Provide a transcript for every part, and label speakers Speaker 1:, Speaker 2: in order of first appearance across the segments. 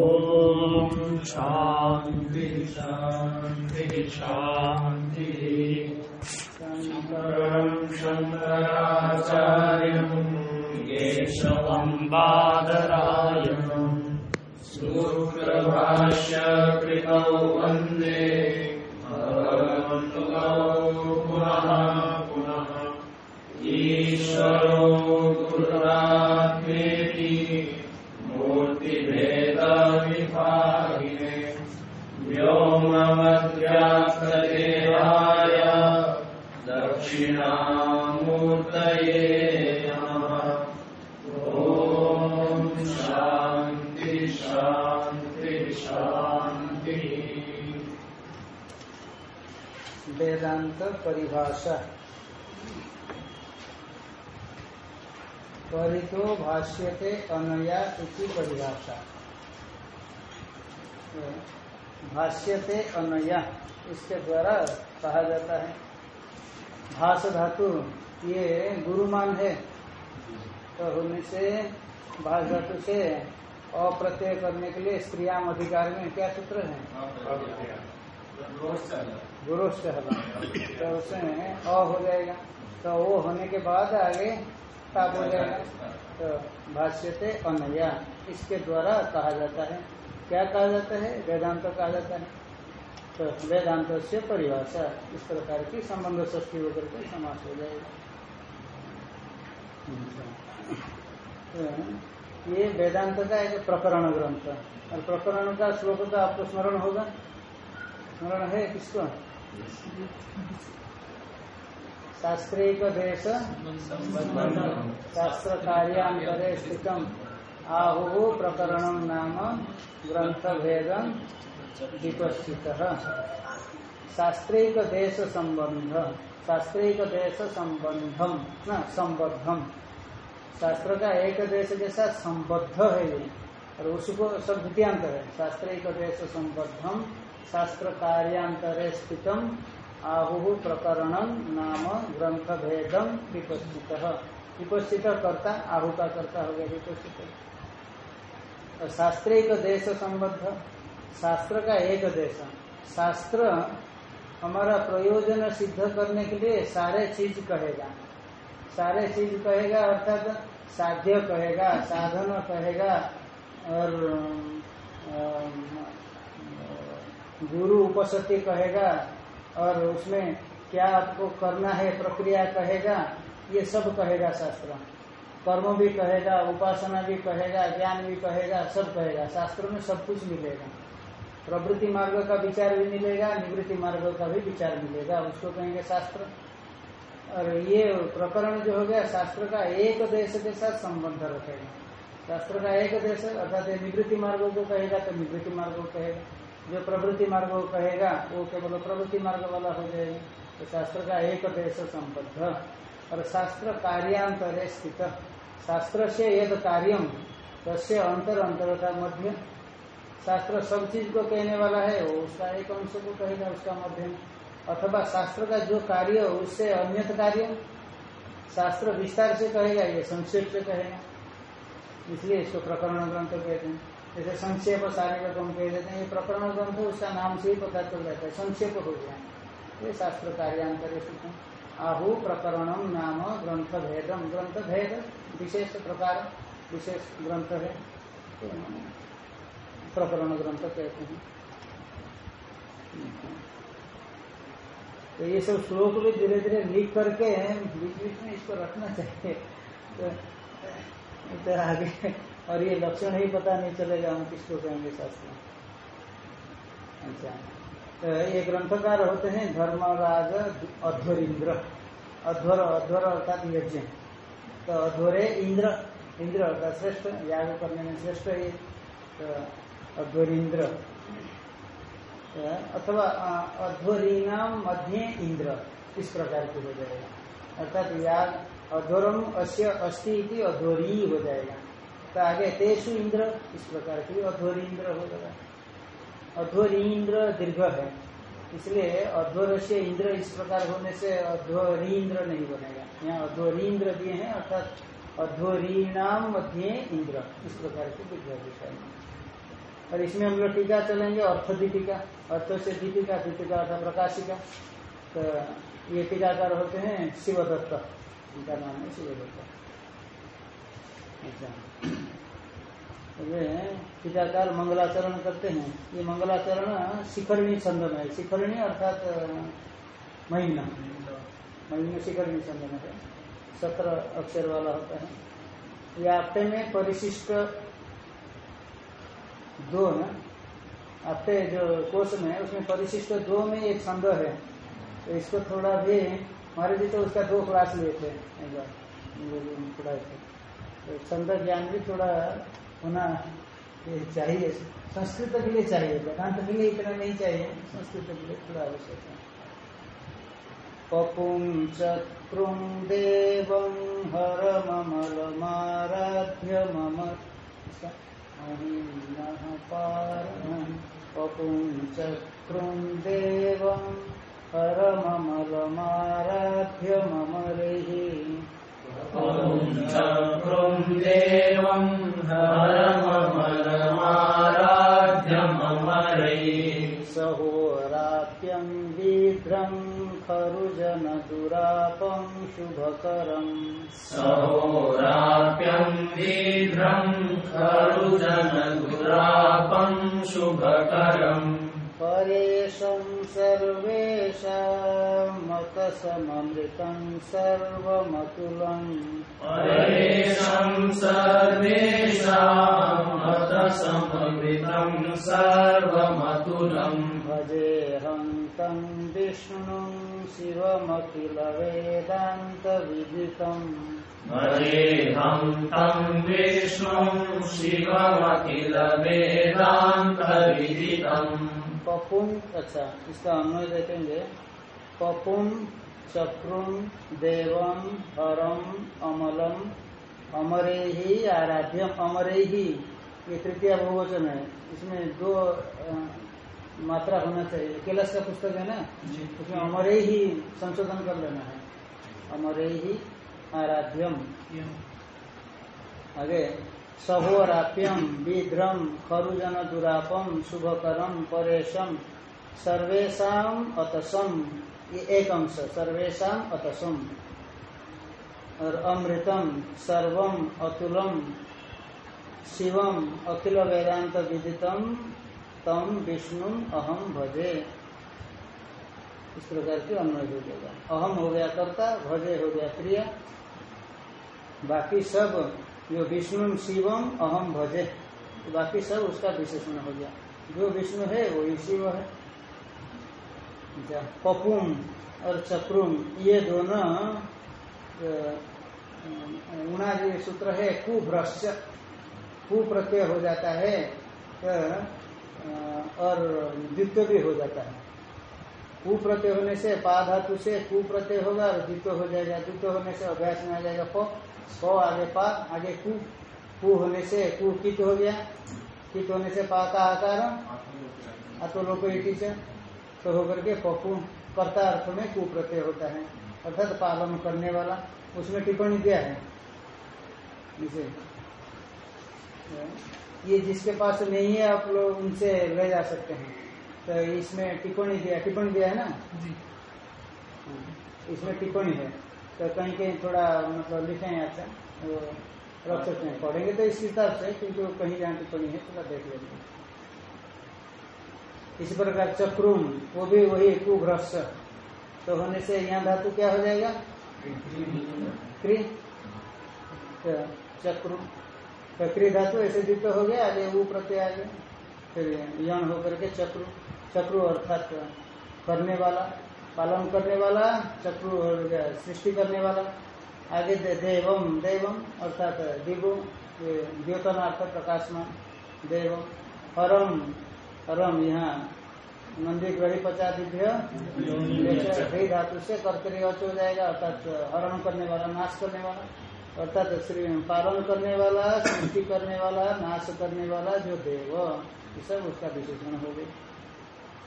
Speaker 1: ॐ शान्ति शान्ति शान्ति शङ्करम् शङ्कराचार्यम् केशवम् बादरायणम् सूत्रभाष्य कृतौ वन्दे
Speaker 2: भाष्यते अनया इति परिभाषा। तो भाष्यते अनया, इसके द्वारा कहा जाता है। भाष धातु, ये गुरुमान है। तो होने से भाष धातु से अप्रत्यय करने के लिए स्त्रियाम अधिकार में क्या सूत्र है? गुरुष्ट तो उसमें अ हो जाएगा। तो वो होने के बाद आगे ताप हो जाएगा। तो भाष्यते अनया इसके द्वारा कहा जाता है। क्या कहा जाता है? वेदांत कहा जाता है। तो वेदांत से परिभाषा, इस प्रकार की संबंध षष्टि होकर के समास हो जाएगा। तो ये वेदांत का एक प्रकरण ग्रंथ। और प्रकरण का श्लोक तो आपको स्मरण होगा? स्मरण है किसको? शास्त्र कार्यांतरे स्थित आहु प्रकरण नाम विपस्थित देश संबंध देश संबंधम न संबद्धम शास्त्र का एक देश के साथ संबद्ध है ये। और उसको सब द्वितीयांत है। शास्त्रिक देश संबद्धम शास्त्र कार्यांतरे स्थितम आहु प्रकरण नाम ग्रंथ भेदम विपस्थित। विपस्थित करता आहु का करता हो गया विपस्थित। शास्त्र एक देश संबद्ध, शास्त्र का एक देश। शास्त्र हमारा प्रयोजन सिद्ध करने के लिए सारे चीज़ कहेगा। सारे चीज़ कहेगा अर्थात साध्य कहेगा, साधन कहेगा, और गुरु उपसति कहेगा और उसमें क्या आपको करना है, प्रक्रिया कहेगा, ये सब कहेगा शास्त्र। कर्म भी कहेगा, उपासना भी कहेगा, ज्ञान भी कहेगा, सब कहेगा। शास्त्र में सब कुछ मिलेगा। प्रवृत्ति मार्ग का विचार भी मिलेगा, निवृत्ति मार्ग का भी विचार मिलेगा, उसको कहेंगे शास्त्र। और ये प्रकरण जो हो गया, शास्त्र का एक देश के साथ संबंध रखेगा। शास्त्र का एक देश, अर्थात निवृत्ति मार्गो को कहेगा तो निवृत्ति मार्ग को कहेगा। जो प्रवृत्ति मार्ग कहेगा, वो केवल प्रवृत्ति मार्ग वाला हो जाएगा। तो शास्त्र का एक देश संबद्ध। और शास्त्र कार्यांतरे स्थित। शास्त्र से यद कार्यम तस्य अंतर अंतरता मध्य। शास्त्र सब चीज़ को कहने वाला है, वो उसका एक अंश को कहेगा उसका मध्यम अथवा शास्त्र का जो कार्य, उससे अन्यत कार्य। शास्त्र विस्तार से कहेगा, ये संक्षेप से कहेगा। इसलिए इसको प्रकरण ग्रंथ कहते हैं। जैसे संक्षेप सारे हम कह देते हैं ये प्रकरण ग्रंथ उसका नाम से ही पता चल जाता है संक्षेप हो गया ये शास्त्र कार्यांतर आहु प्रकरणम नाम ग्रंथ भेदम। ग्रंथ भेद विशेष प्रकार विशेष ग्रंथ है। तो प्रकरण ग्रंथ कहते हैं। तो ये सब श्लोक भी धीरे धीरे लिख करके बीच बीच में इसको रखना चाहिए। तो, तो आगे और ये लक्षण ही पता नहीं चलेगा हम किसको कहेंगे शास्त्र अच्छा। तो ये ग्रंथकार होते हैं धर्मराज अध्वरिंद्र अध्वर अध्वर अर्थात यज्ञ। तो अध्वरे, इंद्र। इंद्र अर्थात श्रेष्ठ, याग करने में श्रेष्ठ ये तो अध्वरिंद्र अथवा अध्वरीनाम मध्य इंद्र। इस प्रकार की हो जाएगा। अर्थात याग अध्वरम अश्य अस्थि अध्वरी हो जाएगा। तो आगे तेसु इंद्र, इस प्रकार की अध्वरी इंद्र हो जाएगा अध्वरी इंद्र दीर्घ है। इसलिए अध्वर से इंद्र इस प्रकार होने से अध्वरी इंद्र नहीं बनेगा। यहाँ अध्वरी इंद्र दिए हैं, अर्थात अध्वरीणाम मध्य इंद्र, इस प्रकार की विद्या विषय। और इसमें हम लोग टीका चलेंगे अर्थ दीपिका। अर्थ से दीपिका दीपिका अर्थ प्रकाशिका। तो ये टीकाकार होते हैं शिवदत्त। उनका नाम है शिवदत्त। वे मंगलाचरण करते हैं ये मंगलाचरण शिखरणी छंद में शिखरणी अर्थात महीना महीना शिखरणी छंद में है सत्रह अक्षर वाला होता है ये आपते में परिशिष्ट दो है आपते जो कोष में उसमें परिशिष्ट दो में एक छंद है तो इसको थोड़ा भी हमारे जी तो उसका दो क्लास लिए थे एक बार पढ़ाए थे तो छंद ज्ञान भी थोड़ा होना चाहिए, संस्कृत के लिए चाहिए वेदांत के लिए इतना नहीं चाहिए, संस्कृत के लिए थोड़ा आवश्यक है। पपुं चक्रुं देवं हरममलमाराध्य मम। अहिनः पारणं पपुं चक्रुं देवं हरममलमाराध्य मम। रेहि सहोराप्यं वीध्रं खरुजनदुरापं शुभकरम्
Speaker 1: सहोराप्यं वीध्रं खरुजनदुरापं शुभकरम्
Speaker 2: परेशं सर्वेषामतसममृतं सर्वमतुलम्।
Speaker 1: परेशं सर्वेषामतसमृतं सर्वमतुलम्।
Speaker 2: भजेऽहं तं विष्णुं शिवमखिलवेदान्तविदितम्।
Speaker 1: भजेऽहं तं विष्णुं शिवमखिल
Speaker 2: पपुम अच्छा इसका अन्वय देखेंगे। पपुम चक्रुम देवम हरम अमलम अमरे ही आराध्यम अमरे ही ये तृतीय बहुवचन है। इसमें दो मात्रा होना चाहिए। कैलाश का पुस्तक है ना? उसमें अमरे ही संशोधन कर लेना है। अमरे ही आराध्यम। आगे। सहोराप्यम विध्रम खरुजन दुरापम शुभकरम परेशम सर्वेशम अतसम एक अंश सर्वेशम अतसम और अमृतम सर्वम अतुलम शिवम अखिल वेदांत विदितम तम विष्णु अहम भजे। इस प्रकार की अन्वय हो जाएगा अहम हो गया कर्ता, भजे हो गया क्रिया बाकी सब जो विष्णु शिवम अहम भजे। तो बाकी सब उसका विशेषण हो गया। जो विष्णु है वही शिव है। पपुम और चक्रुम ये दोनों उना जो सूत्र है कुभ्रश्य कु प्रत्यय हो जाता है तो, और द्वित्व भी हो जाता है। कु प्रत्यय होने से पाधातु से कु प्रत्यय होगा और द्वित्व हो जाएगा। द्वित्व होने से अभ्यास में आ जाएगा प। प आगे पा आगे कु कु होने से कु कित हो गया। कित होने से पा का आकार अतो लोग से तो होकर के पपु कर्ता अर्थ में कु प्रत्यय होता है अर्थात पालन करने वाला। उसमें टिप्पणी दिया है? इसे ये जिसके पास नहीं है आप लोग उनसे ले जा सकते हैं। तो इसमें टिप्पणी दिया टिप्पणी दिया है ना? जी। इसमें टिप्पणी है। तो कहीं कहीं थोड़ा मतलब लिखे अच्छा वो रख सकते हैं पढ़ेंगे तो इस हिसाब से, क्योंकि कहीं जहाँ टिप्पणी है, थोड़ा देख लेंगे। इसी प्रकार चक्रुम वो भी वही कुभ्रस तो होने से यहाँ धातु क्या हो जाएगा? क्री तो चक्रुम तो क्री धातु ऐसे युक्त हो गया, आगे वो प्रत्यय आ गया। फिर यण होकर के चक्रु चक्रु अर्थात करने वाला। पालन करने वाला, चक्रु सृष्टि करने वाला। आगे देवम देवम, अर्थात दिगो द्योतनार्थ प्रकाशमान, देवम। हरम हरम, यहाँ मंदिर ग्रही पचादिभ्य धातु से कर्तरी अच हो जाएगा, अर्थात हरण करने वाला, नाश करने वाला। अर्थात श्री पालन करने वाला, सृष्टि करने वाला, नाश करने वाला, जो देव सब उसका विशेषण हो गया।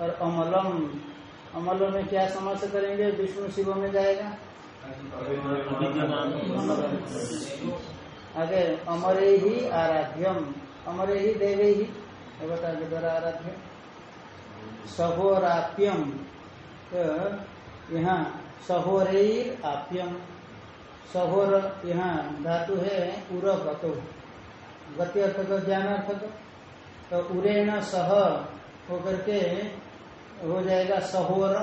Speaker 2: और अमलम अमल में क्या समझ करेंगे? विष्णु शिव में जाएगा। आगे, अमरे ही आराध्यम। अमरे ही देवे ही। भगवता के द्वारा आराध्य। सहोराप्यम। तो यहाँ सहोरेर आप्यम। सहोर यहाँ धातु है, उर गतो। गति अर्थ को ज्ञान अर्थ को तो उरेण सह होकर के हो जाएगा सहोर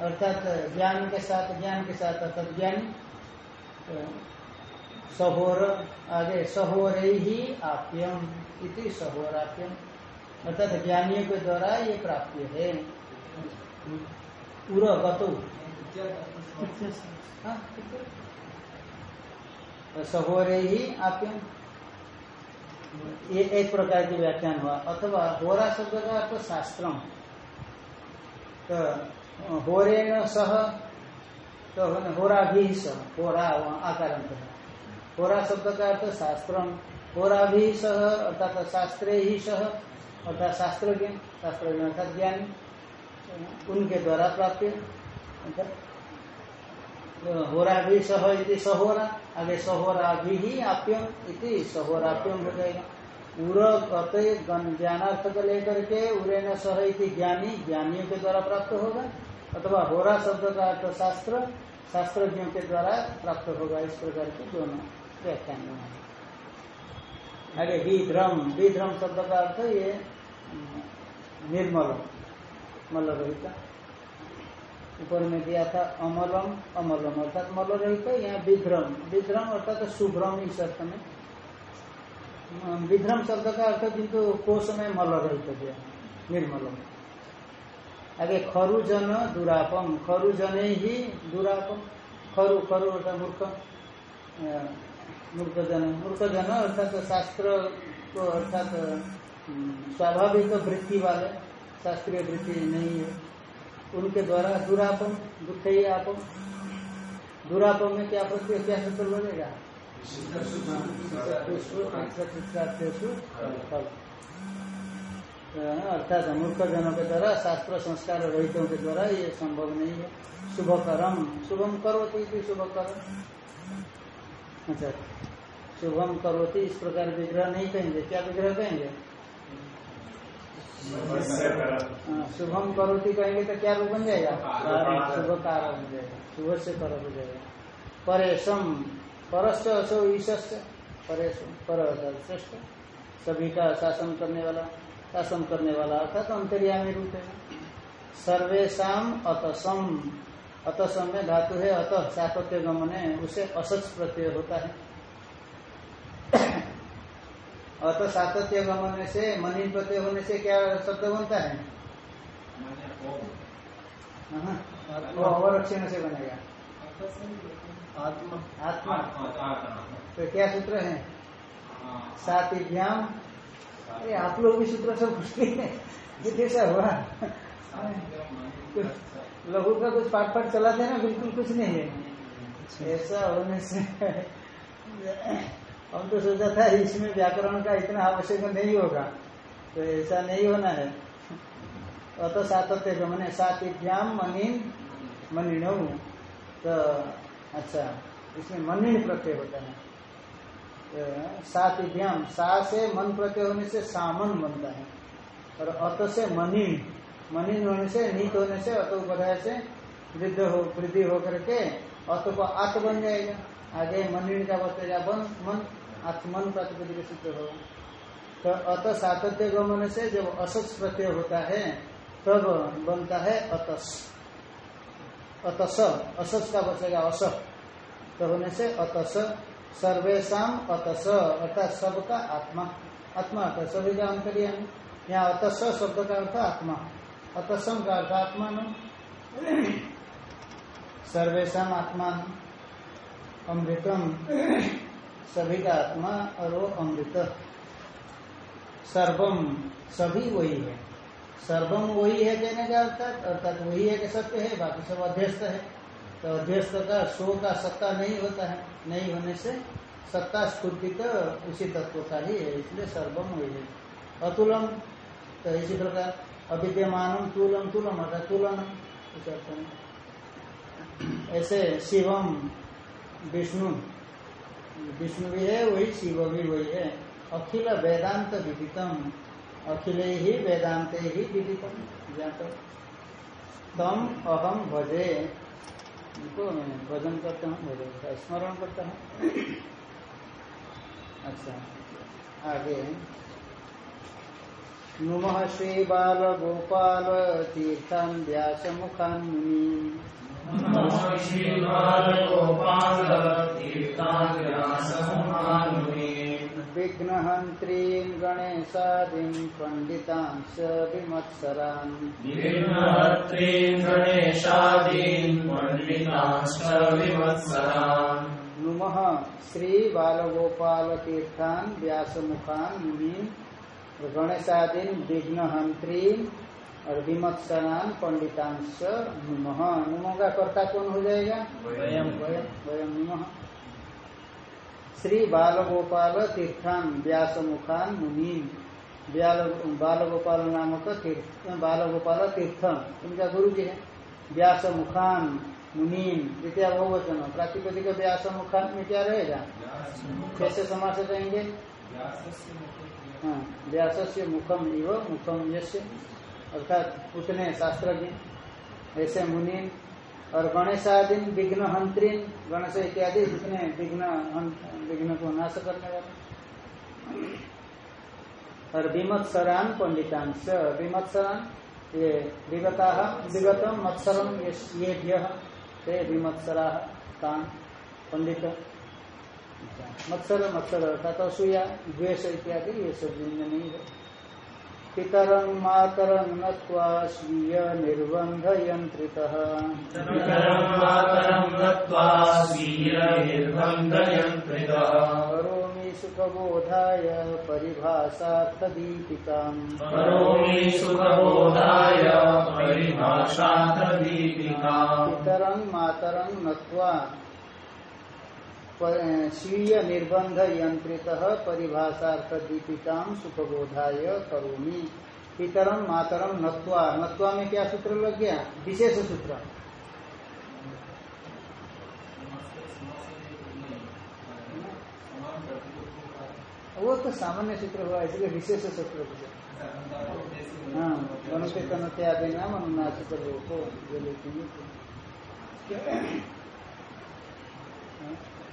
Speaker 2: अर्थात ज्ञान के साथ ज्ञान के साथ अर्थात ज्ञानी तो सहोर आगे सहोर ही आप्यम इति सहोराप्यम। अर्थात ज्ञानियों के द्वारा ये प्राप्य है। पूरा गतो हाँ, तो सहोरे ही आप्यम। ये एक प्रकार की व्याख्यान हुआ। अथवा होरा शब्द का अर्थ शास्त्रम। तो होरे न सह तो होरा भी सह, होरा आकार है होरा शब्द का अर्थ शास्त्रम। होरा भी सह, अर्थात शास्त्रे ही सह, अर्थात शास्त्रज्ञ शास्त्रज्ञ अर्थात ज्ञानी, उनके द्वारा प्राप्त होरा भी सह इति सहोरा, आगे सहोरा भी ही आप्यम इति सहोराप्यम हो जाएगा उर ज्ञानार्थ को लेकर के उरे न सह इति ज्ञानी, ज्ञानियों के द्वारा प्राप्त होगा, अथवा होरा शब्द का अर्थ शास्त्र, शास्त्रज्ञों के द्वारा प्राप्त होगा, इस प्रकार के दोनों व्याख्यान आगे विध्रम विध्रम शब्द का अर्थ ये, निर्मल मल रहित ऊपर में दिया था अमलम अमलम अर्थात मल रहित यहाँ विध्रम विध्रम अर्थात शुभ्रम इस अर्थ में। विध्रम शब्द का अर्थ किंतु कोष में मल रहित दिया निर्मलम आगे खरुजन दुरापम, खरुजन ही दुरापम। खरु खरु अर्थात मूर्ख। मूर्खजन। मूर्खजन अर्थात शास्त्र को अर्थात स्वाभाविक वृत्ति वाले, शास्त्रीय वृत्ति नहीं है। उनके द्वारा दुरापम, दुख ही आपम। दुरापम में क्या प्रत्यय, क्या सूत्र बनेगा? अर्थात मूर्ख जनों के द्वारा शास्त्र संस्कार रहितों के द्वारा ये संभव नहीं है शुभ करम शुभम करोती शुभ करम अच्छा शुभम करोती इस प्रकार विग्रह नहीं कहेंगे क्या विग्रह कहेंगे शुभम करोती कहेंगे तो क्या रूप बन जाएगा शुभ कार बन जाएगा शुभ से कर हो जाएगा परेशम परस्य असो ईश परेशम पर श्रेष्ठ सभी का शासन करने वाला शासन करने वाला अर्थात तो अंतर्यामी रूप है। सर्वेशा अतसम। अतसम में धातु है अत सातत्य गमन है उसे असच प्रत्यय होता है। अत सातत्य गमन से मनी प्रत्यय होने से क्या शब्द बनता है? वो अवरक्षण से बनेगा। आत्मा आत्मा। तो क्या सूत्र है? सातिभ्याम अरे आप लोग भी सूत्र से पूछते हैं। ये कैसा हुआ? लघु का कुछ पाठ पाठ चलाते हैं ना बिल्कुल कुछ नहीं है। ऐसा होने से हम तो सोचा था इसमें व्याकरण का इतना आवश्यक नहीं होगा। तो ऐसा नहीं होना है। अत सातत्य का मैंने सातिभ्याम मनिन मनिन। तो अच्छा इसमें मनिन प्रत्यय होता है। सातिभ्याम, सा से मन प्रत्यय होने से सामन बनता है। और अत से मनिन मनिन होने से, नीत होने से, अत उपाध्याय से वृद्ध हो, वृद्धि होकर के अत को आत बन जाएगा। आगे मनिन का बतेगा बन, मन आत्मन प्रातिपदिक सूत्र होगा तो अत सातत्य गमन से जब असच प्रत्यय होता है, तब बनता है अतस। अतस असच का बचेगा अस तो होने से अतस सर्वेशा अतस, अर्थात सबका आत्मा। आत्मा अर्थात सभी का अंतरियामी यहाँ अतस शब्द का अर्थ आत्मा। अतसम का अर्थ आत्मा न सर्वेशा आत्मा अमृतम, सभी का आत्मा और वो अमृत। सर्वम, सभी वही है। सर्वम वही है कहने का अर्थात अर्थात वही है कि सत्य है, बाकी सब अध्यस्त है। तो अध्यस्त का, शो का सत्ता नहीं होता है, नहीं होने से सत्ता स्फूर्ति तो उसी तत्व का ही है, इसलिए सर्वम वही है। अतुलम तो इसी प्रकार अविद्यमान तुलम तुलम, अर्थात तुलन इस अर्थ में। ऐसे शिवम, विष्णु विष्णु भी है, वही शिव भी वही है। अखिल वेदांत विदितम अखिले ही वेदांते ही ज्ञात तम अहम भजे। इनको भजन करता हूँ, भजन का स्मरण करता हूँ। अच्छा आगे। नुम श्री बाल गोपाल तीर्थान व्यास मुखान मुनि
Speaker 1: नमः श्रीबालगोपाल तीर्थाग्रासमुनि
Speaker 2: विघ्नहन्त्रीन् गणेशादीन् पंडितांश विमत्सरान्।
Speaker 1: विघ्नहर्त्रीन् गणेशादीन् पण्डितांश्च विवत्सरान्
Speaker 2: नुमः श्री बालगोपाल तीर्थान व्यास मुखान मुनि गणेशादीन विघ्नहंत्रीन और विमत्सरान पंडितांश नुम। नुमः का कर्ता कौन हो जाएगा?
Speaker 1: वयम्।
Speaker 2: वयम् वयम् नुमः। श्री बालगोपाल तीर्थान व्यास मुखान मुनि बालगोपाल नामक तीर्थ बालगोपाल तीर्थ उनका गुरु जी है। व्यास मुखान मुनीम द्वितीय बहुवचन। प्रातिपदिक व्यास मुखान में क्या रहेगा? कैसे समास कहेंगे हाँ व्यास से मुखम इव मुखम यश अर्थात उतने शास्त्रज्ञ। ऐसे मुनि और गणेशादीन विघ्न हंत्रीन गणेश इत्यादि जितने विघ्न विघ्न को नाश करने वाले। और विमत्सरान पंडितांश विमत्सरान, ये विगता विगतम मत्सरम ये ये विमत्सरा कान पंडित। मत्सर मत्सर अर्थात असूया द्वेष इत्यादि, ये सब जिनमें नहीं है। पितरं मातरं नत्वा स्वीय निर्बन्ध यन्त्रितः
Speaker 1: पितरम् मातरम् गत्वा स्वीयनिर्बन्धयन्त्रितः
Speaker 2: करोमि सुखबोधाय परिभाषार्थदीपिकाम्।
Speaker 1: करोमि सुखबोधाय परिभाषार्थदीपिका
Speaker 2: पितरं मातरं नत्वा स्वीय निर्बंध यंत्रित परिभाषार्थ दीपिका सुखबोधाय करोमि। पितरम मातरम नत्वा नत्वा में क्या सूत्र लग गया? विशेष सूत्र। वो तो सामान्य सूत्र हुआ, इसलिए विशेष सूत्र। हाँ। को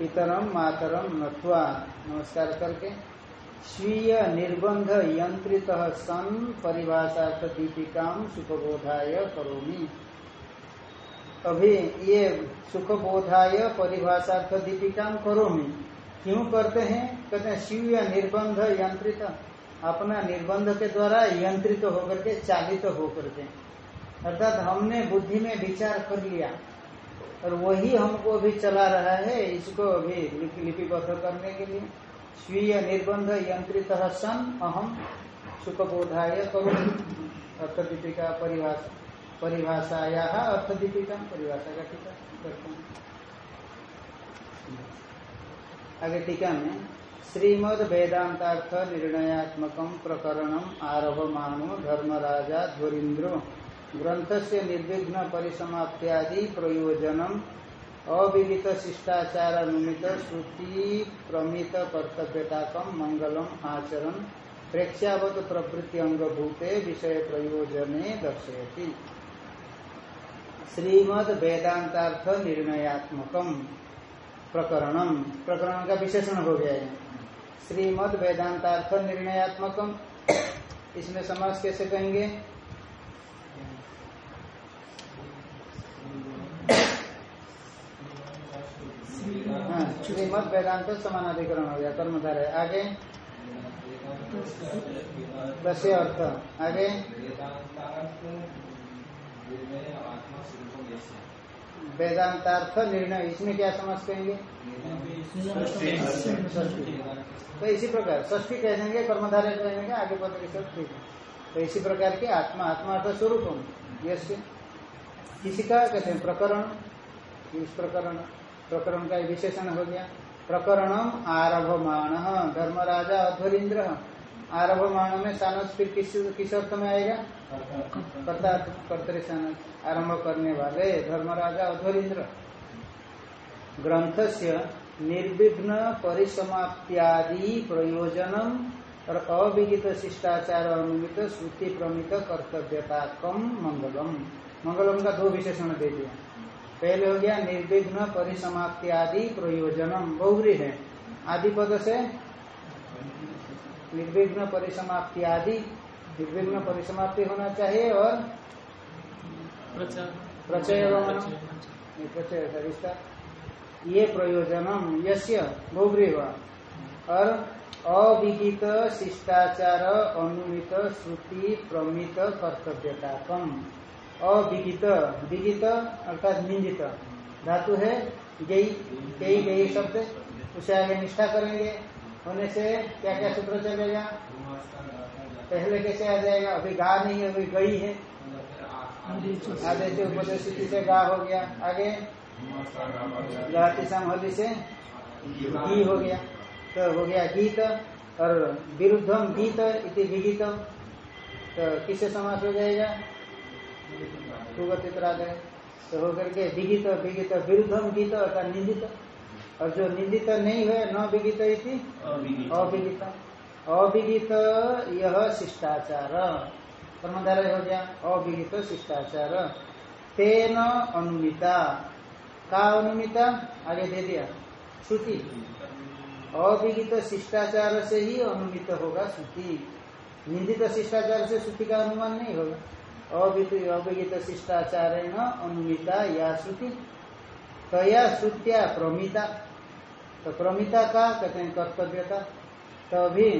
Speaker 2: पितरम मातरम नत्वा नमस्कार करके स्वीय निर्बंध यंत्रित सन परिभाषार्थ दीपिका सुखबोधाय करोमि। अभी ये सुखबोधाय परिभाषार्थ दीपिका करोमि, क्यों करते हैं? कहते हैं, स्वीय निर्बंध यंत्रित, अपना निर्बंध के द्वारा यंत्रित होकर के चालित होकर के। अर्थात हमने बुद्धि में विचार कर लिया। और वही हमको अभी चला रहा है इसको अभी लिपि- लिपिबद्ध करने के लिए। स्वीय निर्बंध यंत्रित सन अहम सुखबोधाय करो अर्थदीपिका परिभाषा परिभाषाया अर्थदीपिका परिभाषा का टीका करते हैं। आगे टीका में श्रीमद वेदांतार्थ निर्णयात्मक प्रकरण प्रकरणम आरभमानो धर्मराजा ध्वरीन्द्रो ग्रंथ से निर्विघ्न परिसमाप्त्यादि प्रयोजनम अविदित शिष्टाचार अनुमित श्रुति प्रमित कर्तव्यताकम मंगलम आचरण प्रेक्षावत प्रवृत्ति अंगभूते विषय प्रयोजने दर्शयति। श्रीमद वेदांतार्थ निर्णयात्मकम प्रकरणम। प्रकरण का विशेषण हो गया है। श्रीमद वेदांतार्थ निर्णयात्मकम। इसमें समाज कैसे कहेंगे? श्रीमद वेदांत समानाधिकरण हो गया, कर्मधारय। आगे? दस्य अर्थ। आगे? वेदांतार्थ निर्णय, इसमें क्या समझ कहेंगे तो इसी प्रकार, षष्ठी कह देंगे, कर्मधारय कह देंगे, आगे पद के सब ठीक है। तो इसी प्रकार की आत्मा आत्मा अर्थ स्वरूप यश। किसी का कहते हैं प्रकरण? इस प्रकरण? प्रकरण का विशेषण हो गया। प्रकरणम आरभमाण, धर्मराजा अध्वरीन्द्र आरभमाण में सानस फिर किस किस अर्थ में आएगा? कर्ता कर्तरी सानस। आरंभ करने वाले धर्मराजा अध्वरीन्द्र ग्रंथ से निर्विघ्न परिसमाप्त्यादि प्रयोजनम और अविगित शिष्टाचार अनुमित श्रुति प्रमित कर्तव्यता कम मंगलम। मंगलम का दो विशेषण दे दिया। पहले हो गया निर्विघ्न परिसमाप्ति आदि प्रयोजनम बहुरी है। आदि पद से निर्विघ्न परिसमाप्ति आदि निर्विघ्न परिसमाप्ति होना चाहिए और प्रचय। प्रचय रिश्ता ये प्रयोजनम यश्य हुआ। और अविहित शिष्टाचार अनुमित श्रुति प्रमित कर्तव्यता कम अविहित, विहित अर्थात निंदित। धातु है गई गई गई शब्द। उसे आगे निष्ठा करेंगे। होने से क्या क्या सूत्र चलेगा? पहले कैसे आ जाएगा? अभी गा नहीं है, अभी गई है। से उपदेश से गा हो गया। आगे? लातिसाम होली से घी हो गया। तो हो गया गीत और विरुद्धम गीत इति विगीत तो किससे समास हो जाएगा? सुगतित राधे तो होकर के विगित विगित विरुद्धम गीत अर्थात निंदित। और जो निंदित नहीं हुए न विगित इति? अविगित अविगित यह शिष्टाचार। कर्मधारय हो गया। अविगित शिष्टाचार। तेन अनुमिता। का अनुमिता? आगे दे दिया। श्रुति। अविगित शिष्टाचार से ही अनुमित होगा श्रुति। निंदित शिष्टाचार से श्रुति का अनुमान नहीं होगा। अविगित अविगित शिष्टाचार न अनुमिता या श्रुति तया श्रुत्या प्रमिता तो प्रमिता का कहते हैं कर्तव्यता तो अभी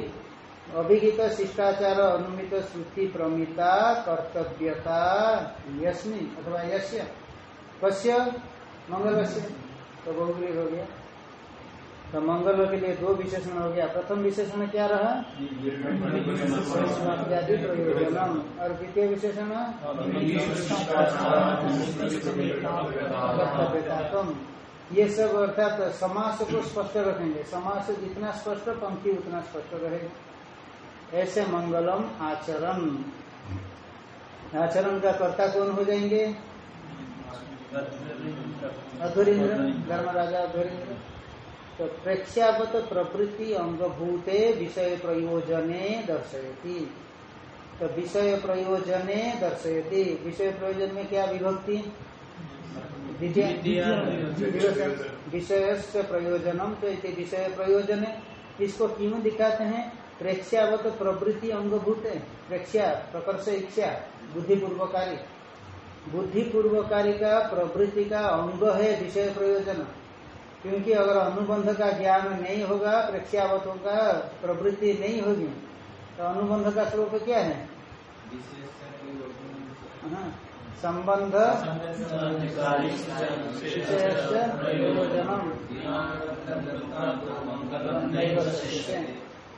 Speaker 2: अभिगित शिष्टाचार अनुमित श्रुति प्रमिता कर्तव्यता यस्मि अथवा यश्य कश्य मंगल से तो बहुग्री हो गया तो मंगल के लिए दो विशेषण हो गया। प्रथम विशेषण क्या रहा? प्रयोजनम और द्वितीय विशेषण? ये सब अर्थात समास को स्पष्ट रखेंगे। समास जितना स्पष्ट पंक्ति उतना स्पष्ट रहेगा। ऐसे मंगलम आचरण। आचरण का कर्ता कौन हो जाएँगे? अधुरिंद्र धर्म राजा अधुरेन्द्र तो प्रेक्षावत प्रवृत्ति अंगभूते विषय प्रयोजने दर्शयती। तो विषय प्रयोजने दर्शयती। विषय प्रयोजन में क्या विभक्ति? विषय से प्रयोजनम तो इति विषय प्रयोजन। इसको क्यों दिखाते हैं? प्रेक्षावत प्रवृत्ति अंगभूत। प्रेक्षा, प्रकर्ष इच्छा बुद्धि पूर्वकारी बुद्धि पूर्वकारी का प्रवृत्ति का अंग है विषय प्रयोजन। क्योंकि अगर अनुबंध का ज्ञान नहीं होगा प्रेक्षावतों का प्रवृत्ति नहीं होगी तो अनुबंध का स्वरूप क्या है? संबंध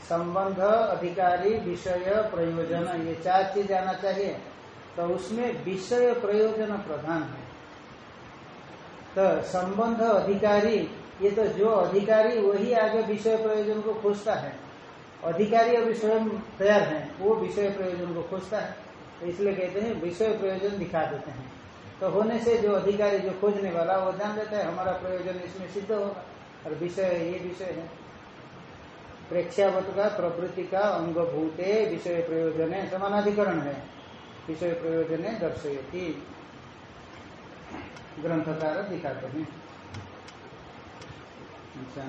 Speaker 2: संबंध अधिकारी विषय प्रयोजन, ये चार चीज़ आना चाहिए। तो उसमें विषय प्रयोजन प्रधान है। तो संबंध अधिकारी, ये तो जो अधिकारी, वही आगे विषय प्रयोजन को खोजता है। अधिकारी अभी स्वयं तैयार है, वो विषय प्रयोजन को खोजता है। तो इसलिए कहते हैं, विषय प्रयोजन दिखा देते हैं। तो होने से जो अधिकारी जो खोजने वाला, वो जान देता है, हमारा प्रयोजन इसमें सिद्ध होगा, और विषय ये विषय है। प्रेक्षावत का, प्रवृत्ति का अंगभूते विषय प्रयोजन है समानाधिकरण है। विषय प्रयोजन दर्शयती। ग्रंथकार दिखाते हैं। अच्छा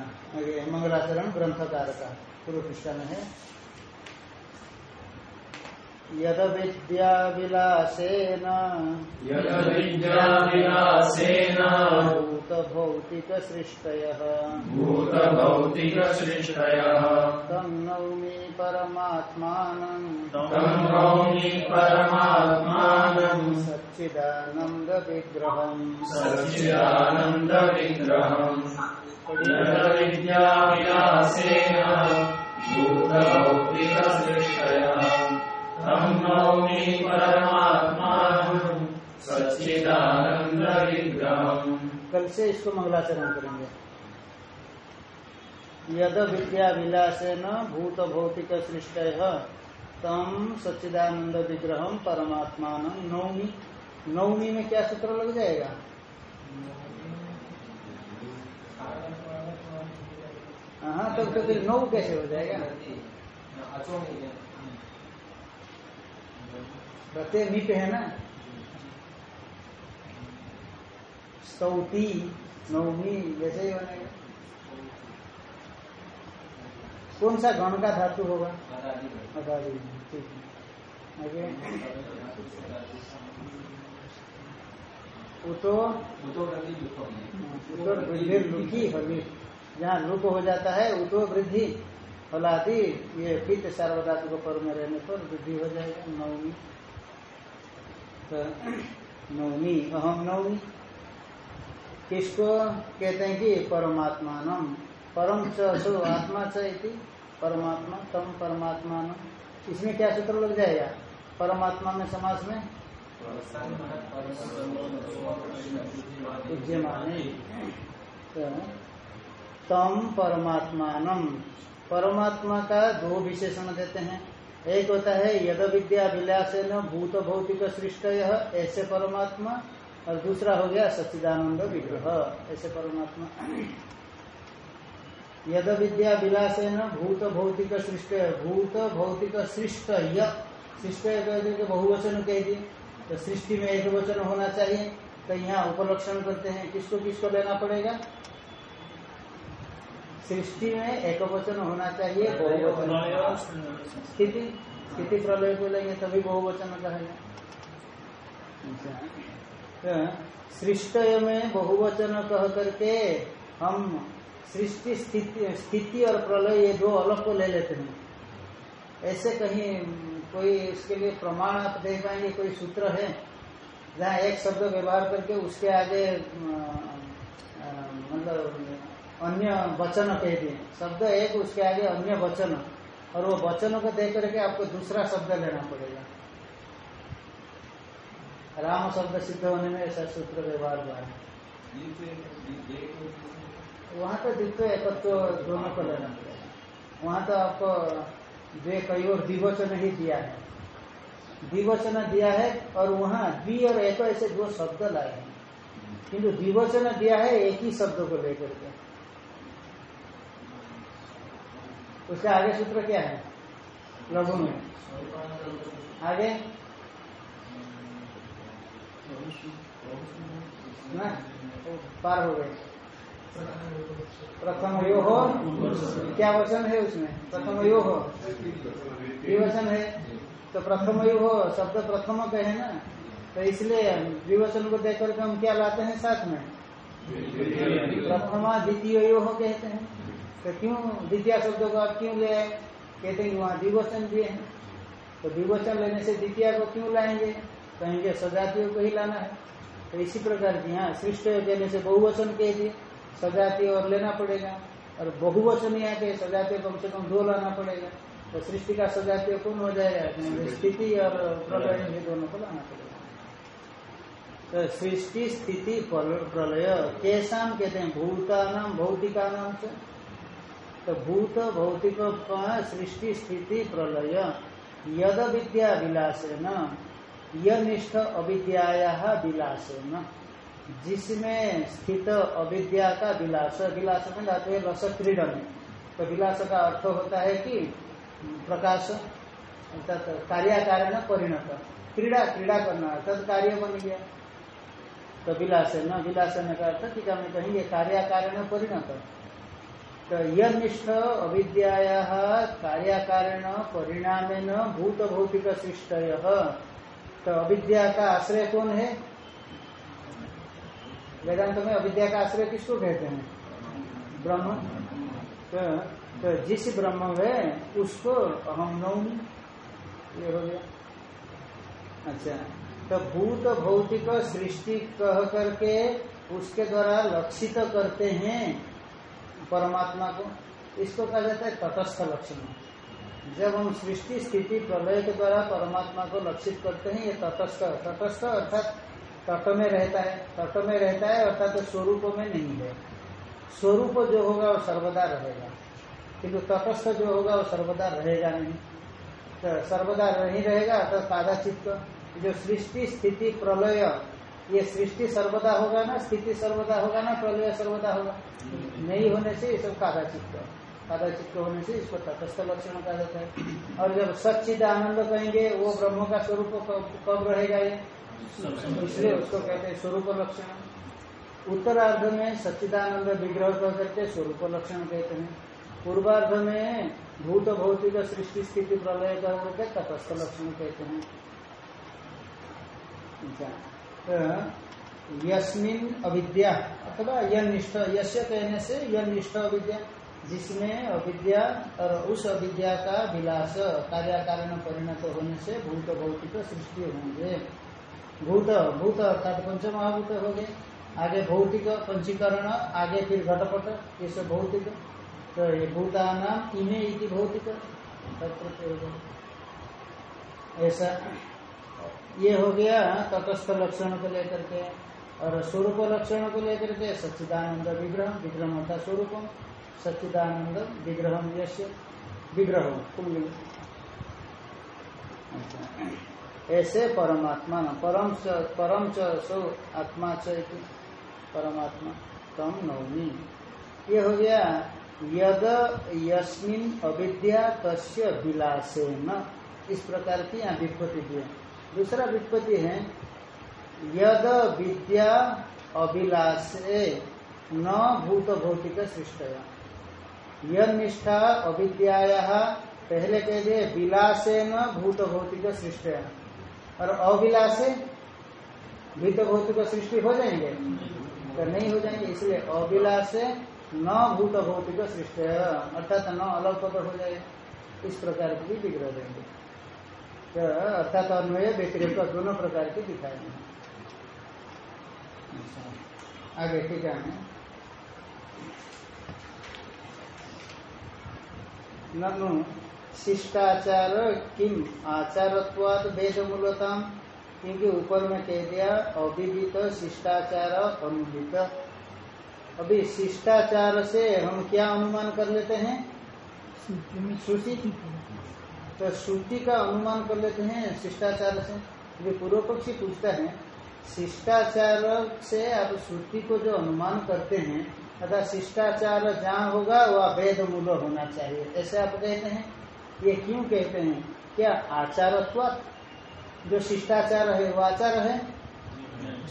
Speaker 2: मंगलाचरण ग्रंथकार का पूर्व पृष्ठा में है। यद विद्या विलासेन
Speaker 1: यद विद्याविलासेन
Speaker 2: भूत भौतिक सृष्टय
Speaker 1: भूतभौतिकसृष्टयः।
Speaker 2: तम नौमी परमात्मान।
Speaker 1: तं नौमि परमात्मानम्
Speaker 2: सच्चिदानंद विग्रहम
Speaker 1: सच्चिदानन्दविग्रहम्। यदविद्याविलासेन। भूतभौतिकसृष्टयः। तं नौमि
Speaker 2: कल से इसको मंगलाचरण करेंगे। यद विद्या विलासेन भूत भौतिक सृष्ट तम सच्चिदानंद विग्रह परमात्मान नवमी नवमी में क्या सूत्र लग जाएगा? हाँ तब तो फिर नौ कैसे हो जाएगा? प्रत्यय मिट है ना? स्तौती नवमी, जैसे ही बनेगा कौन सा गण का धातु होगा? अदादी ठीक आगे। उतो उतो वृद्धि लुकी हली जहाँ लुक हो जाता है उतो वृद्धि। फलादि, ये पित्त सार्वधातु को पर में रहने पर वृद्धि हो जाएगा, नवमी। तो नवमी अहम नवमी। किसको कहते हैं कि परमात्मान परम चो आत्मा ची परमात्मा तम परमात्मा इसमें क्या सूत्र लग जाएगा? परमात्मा में समाज में? विद्यमान। तो तम परमात्मान परमात्मा का दो विशेषण देते हैं। एक होता है, यद विद्या विलास भूत भौतिक सृष्ट यह ऐसे परमात्मा। और दूसरा हो गया सच्चिदानंद विग्रह, ऐसे परमात्मा। यद विद्या विलास भूत भौतिक सृष्ट भूत भौतिक सृष्ट सृष्ट बहुवचन कह दिए। तो सृष्टि में एक वचन होना चाहिए। तो यहाँ उपलक्षण करते हैं, किसको किसको लेना पड़ेगा? सृष्टि में एक वचन होना चाहिए, बहुवचन। स्थिति स्थिति प्रलय को लेंगे तभी बहुवचन कहेगा तो सृष्ट में बहुवचन कह करके हम सृष्टि, स्थिति स्थिति और प्रलय ये दो अलग को ले लेते हैं। ऐसे कहीं कोई इसके लिए प्रमाण आप दे पाएँगे, कोई सूत्र है? जहाँ एक शब्द व्यवहार करके उसके आगे मतलब अन्य वचन कह दिए। शब्द एक, उसके आगे अन्य वचन। और वो वचनों को देख करके आपको दूसरा शब्द लेना पड़ेगा। राम शब्द सिद्ध होने में ऐसा सूत्र व्यवहार हुआ है। वहाँ तो द्वितीय एकत्व दोनों को लेना पड़ेगा। वहाँ तो आपको द्वे कई और द्विवचन ही दिया है। द्विवचन दिया है और वहाँ द्वि और एक ऐसे दो शब्द लाए हैं। किंतु द्विवचन दिया है एक ही शब्द को लेकर के। उसके आगे सूत्र क्या है? लघु में। आगे? ना? पार हो गए। प्रथम यो हो क्या वचन है उसमें? प्रथम यो हो द्विवचन है। तो प्रथम यो हो शब्द प्रथम कहे ना? तो इसलिए द्विवचन को देख करके हम क्या लाते हैं साथ में? प्रथमा द्वितीय यो हो कहते हैं। तो क्यों द्वितीय शब्द को आप क्यों ले आए कहते हैं वहाँ द्विवचन दिए हैं। तो द्विवचन लेने से द्वितीय को क्यों लाएँगे? कहेंगे सजातियों को ही लाना है। तो इसी प्रकार की यहाँ सृष्ट देने से बहुवचन कह दिए। सजातीय और लेना पड़ेगा। और बहुवचन यहाँ के सजातीय कम से कम दो लाना पड़ेगा। तो सृष्टि का सजातीय कौन हो जाएगा? स्थिति और प्रलय दोनों को लाना पड़ेगा। तो सृष्टि स्थिति प्रलय कैसा कहते हैं भूतानाम भौतिका नाम से। तो भूत भौतिक सृष्टि, स्थिति, प्रलय। यद विद्या विलास यनिष्ठ अविद्या विलास जिसमें स्थित अविद्या का विलास विलास में जाते हैं रस क्रीडन। तो विलास का अर्थ होता है कि प्रकाश, अर्थात कार्याकार परिणत। क्रीड़ा क्रीड़ा करना, अर्थात कार्य बन गया। तो विलास न विलास का अर्थ टीका में कहेंगे कार्याकार परिणत। तो यह निष्ठ अविद्या कार्याकारण परिणाम भूत भौतिक सृष्ट तो अविद्या का आश्रय कौन है? वेदांत में अविद्या का आश्रय किसको कहते हैं? ब्रह्म। तो, तो जिस ब्रह्म है उसको अहम नौमी। ये हो गया। अच्छा तो भूत भौतिक सृष्टि कह करके उसके द्वारा लक्षित करते हैं। परमात्मा को, इसको कहा जाता है तटस्थ लक्षण। जब हम सृष्टि स्थिति प्रलय के द्वारा परमात्मा को लक्षित करते हैं, ये तटस्थ तटस्थ अर्थात तट में रहता है, तट में रहता है अर्थात तो स्वरूप में नहीं है। स्वरूप जो होगा वो सर्वदा रहेगा। किंतु तटस्थ जो होगा वो सर्वदा रहेगा नहीं। तो सर्वदा नहीं रहेगा तो कादा चित्त जो सृष्टि स्थिति प्रलय ये सृष्टि सर्वदा होगा ना, स्थिति सर्वदा होगा ना, प्रलय सर्वदा होगा। नहीं होने से ये सब कादा चित्त तादा चित्त होने से इसको तटस्थ लक्षण कहा जाता है। और जब सचिद आनंद कहेंगे, वो ब्रह्म का स्वरूप कब रहेगा ये? इसलिए उसको कहते हैं स्वरूप लक्षण। उत्तरार्ध में सच्चिदानंद विग्रह कह करके स्वरूप लक्षण कहते हैं। पूर्वार्ध में भूत भौतिक सृष्टि स्थिति प्रलय का करके तटस्थ लक्षण कहते हैं। यस्मिन अविद्या, अथवा यह निष्ठ यश्य कहने से यह निष्ठ अविद्या, जिसमें अविद्या और उस अविद्या का विलास, कार्याकारण परिणत होने से भूत भौतिक सृष्टि होंगे। भूत भूत अर्थात पंच महाभूत हो गए। आगे भौतिक, पंचीकरण, आगे फिर घटपट, ये सब भौतिक। तो ये भूतानाम इमे इति भौतिक। ऐसा। ये हो गया तटस्थ लक्षण को लेकर के और स्वरूप लक्षण को लेकर के सच्चिदानंद विग्रह विग्रह होता स्वरूप, सच्चिदानंद विग्रह यश विग्रह पुल्लिंग ऐसे परमात्मा परम च परम च सो आत्मा च परमात्मा तम नवमी ये हो गया यद यस्मिन अविद्या तस्य विलासे न इस प्रकार की यहाँ विपत्ति दी दूसरा विपत्ति है, यद विद्या अभिलाषे, न भूत भौतिक सृष्ट यद निष्ठा अविद्या पहले कह दिए विलासे न भूत भौतिक सृष्ट और अविलासे भूत भौतिक सृष्टि हो जाएँगे? तो नहीं हो जाएँगे, इसलिए अविलासे न भूत भौतिक सृष्ट अर्थात न अलग हो जाए, इस प्रकार की विग्रह देंगे। तो अर्थात अन्वय व्यतिरिक्त दोनों प्रकार के दिखाएँगे आगे ठीक है? ननु शिष्टाचार किम आचारत्वाद वेद मूलता क्योंकि ऊपर में कह दिया अविदित शिष्टाचार अनुदित। अभी शिष्टाचार से हम क्या अनुमान कर लेते हैं? श्रुति तो श्रुति का अनुमान कर लेते हैं, शिष्टाचार से। ये पूर्व पक्षी पूछता है, शिष्टाचार से आप श्रुति को जो अनुमान करते हैं अर्थात शिष्टाचार जहाँ होगा, वह वेद मूल होना चाहिए। ऐसे आप कहते हैं। ये क्यों कहते हैं? क्या आचारत्व जो शिष्टाचार है, वो आचार है?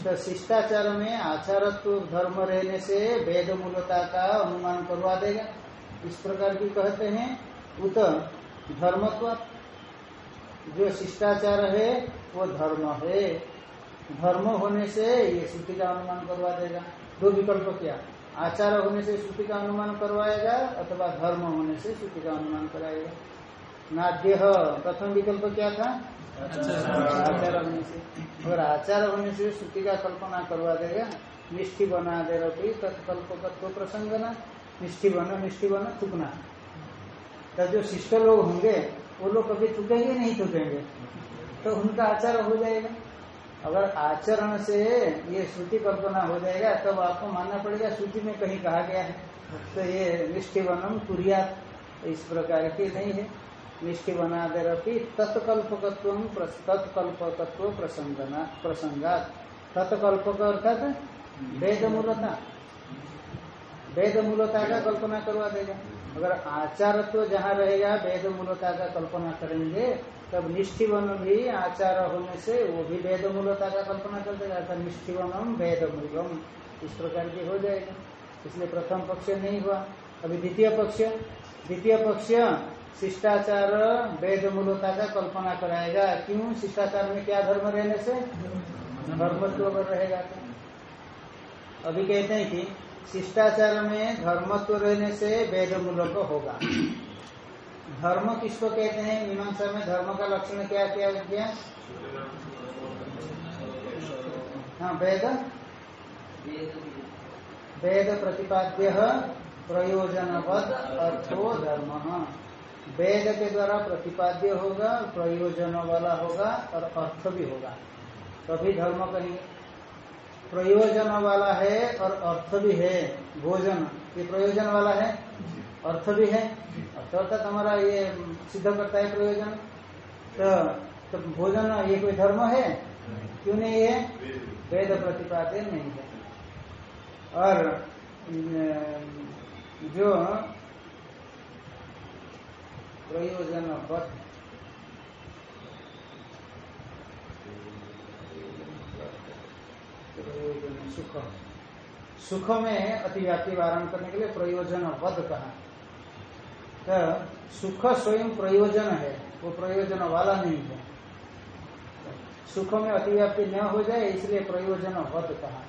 Speaker 2: तो शिष्टाचार में आचारत्व धर्म रहने से वेद मूलता का अनुमान करवा देगा। इस प्रकार की कहते हैं। उत धर्मत्व, जो शिष्टाचार है, वो धर्म है। धर्म होने से ये श्रुति का अनुमान करवा देगा। दो विकल्प क्या? आचार होने से श्रुति का अनुमान करवाएगा, अथवा धर्म होने से श्रुति का अनुमान कराएगा। नाद्य, प्रथम विकल्प क्या था? आचार होने से। अगर आचार होने से श्रुति का कल्पना करवा देगा, निष्ठि बना दे रही तत्कल्पकत्व प्रसंग न। निष्ठि बना निष्ठि बना, थुकना। तो जो शिष्ट लोग होंगे वो लोग कभी थुकेंगे नहीं थुकेंगे तो उनका आचार हो जाएगा। अगर आचरण से ये श्रुति कल्पना हो जाएगा तब तो आपको मानना पड़ेगा श्रुति में कहीं कहा गया है। तो ये निष्ठिवनम कुरियात इस प्रकार की नहीं है। निष्ठि बना दे रही तत्कल्पकत्व तत्कल्पकत्व प्रसंगना प्रसंगात। तत्कल्पक अर्थात वेद मूलता वेद मूलता का कल्पना करवा देगा। अगर आचार तो जहाँ रहेगा वेद मूलता का कल्पना करेंगे, तब निष्ठिवन भी आचार होने से वो भी वेद मूलता का कल्पना कर देगा अर्थात निष्ठिवनम वेद मूलम इस प्रकार की हो जाएगा। इसलिए प्रथम पक्ष नहीं हुआ। अभी द्वितीय पक्ष। द्वितीय पक्ष, शिष्टाचार वेद मूलता का कल्पना कराएगा। क्यों? शिष्टाचार में क्या धर्म रहने से? धर्म धर्मत्व रहेगा। तो अभी कहते हैं कि शिष्टाचार में धर्मत्व रहने से वेद मूलक होगा। धर्म किसको कहते हैं? मीमांसा में धर्म का लक्षण क्या क्या गया? हाँ वेद। वेद प्रतिपाद्य प्रयोजनवद अर्थो धर्म। वेद के द्वारा प्रतिपाद्य होगा प्रयोजन वाला होगा और अर्थ भी होगा। तभी धर्म कहेंगे प्रयोजन वाला है और अर्थ भी है भोजन। ये प्रयोजन वाला है अर्थ भी है। अर्थ अर्थात हमारा ये सिद्ध करता है प्रयोजन। तो, तो भोजन ये कोई धर्म है? क्यों नहीं है? वेद प्रतिपाद्य नहीं है। और जो प्रयोजन बद्ध सुख सुख में अतिव्याप्ति वारण करने के लिए प्रयोजन बद्ध कहा। तो सुख स्वयं प्रयोजन है, वो प्रयोजन वाला नहीं है। सुख में अतिव्याप्ति न हो जाए, इसलिए प्रयोजन बद्ध कहा।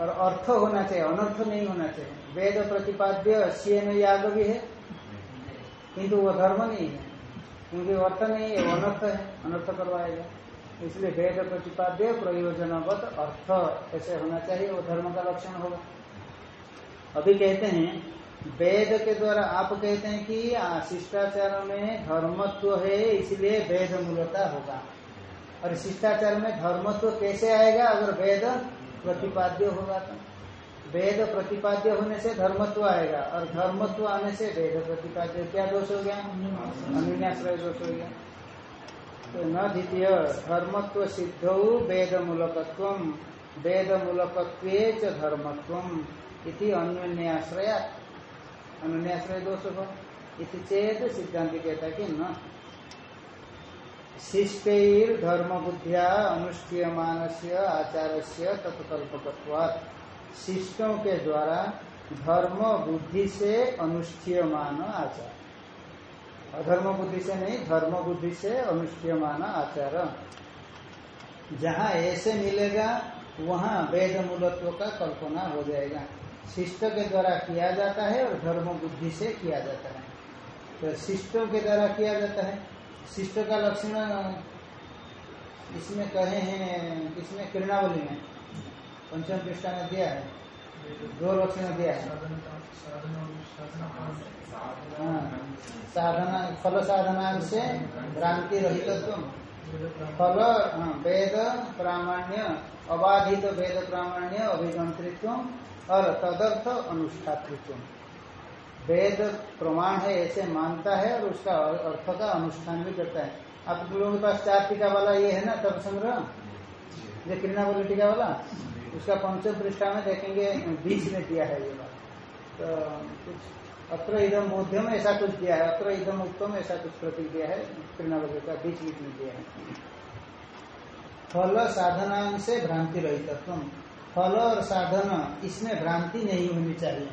Speaker 2: और अर्थ होना चाहिए, अनर्थ नहीं होना चाहिए। वेद प्रतिपाद्य सीएन याग भी है। किंतु वो धर्म नहीं है। क्योंकि अर्थ नहीं है अनर्थ है, अनर्थ करवाएगा इसलिए वेद प्रतिपाद्य प्रयोजनवत अर्थ ऐसे होना चाहिए वो धर्म का लक्षण होगा। अभी कहते हैं वेद के द्वारा आप कहते हैं कि शिष्टाचार में धर्मत्व है इसलिए वेद मूलता होगा। और शिष्टाचार में धर्मत्व कैसे आएगा? अगर वेद प्रतिपाद्य होगा तो। वेद प्रतिपाद्य होने से धर्मत्व आएगा और धर्मत्व आने से वेद प्रतिपाद्य। क्या दोष हो गया? अनुन्याश्रय दोष हो गया। न द्वितीय धर्मत्व सिद्ध वेद मूलकत्व वेद मूलकत्व धर्मत्व इति अन्योन्याश्रय अनुन्याश्रय दोष हो इति चेत सिद्धांत कहता कि न। शिष्टैर धर्म बुद्धिया अनुष्ठीयमान से आचार से शिष्टों के द्वारा धर्म बुद्धि से अनुष्ठीयमान आचार। अधर्म बुद्धि से नहीं धर्म बुद्धि से अनुष्ठीयमान आचार जहाँ ऐसे मिलेगा, वहाँ वेद मूलत्व का कल्पना हो जाएगा। शिष्ट के द्वारा किया जाता है और धर्म बुद्धि से किया जाता है। तो शिष्टों के द्वारा किया जाता है। शिष्ट का लक्षण इसमें कहे हैं किसमें किरणावली में पंचम पृष्ठा में दिया है। दो लक्षण दिया है। साधना फल साधना से भ्रांति रहित फल हाँ, वेद प्रामाण्य अबाधित वेद प्रामाण्य अभिगंत्रित्व और तदर्थ अनुष्ठातृत्व वेद प्रमाण है ऐसे मानता है और उसका अर्थ का अनुष्ठान भी करता है। आप लोगों के पास चार टीका वाला ये है ना तब संग्रह? जो किरणावली टीका वाला? उसका पंचम पृष्ठा में देखेंगे बीच में दिया है ये बात। तो कुछ अत्र इदम बोध्यम ऐसा कुछ दिया है, अत्र इदम उत्तम ऐसा कुछ प्रतीक दिया है किरणावली का बीच बीच में दिया है। फल साधना से भ्रांति रहित फल और साधन इसमें भ्रांति नहीं होनी चाहिए।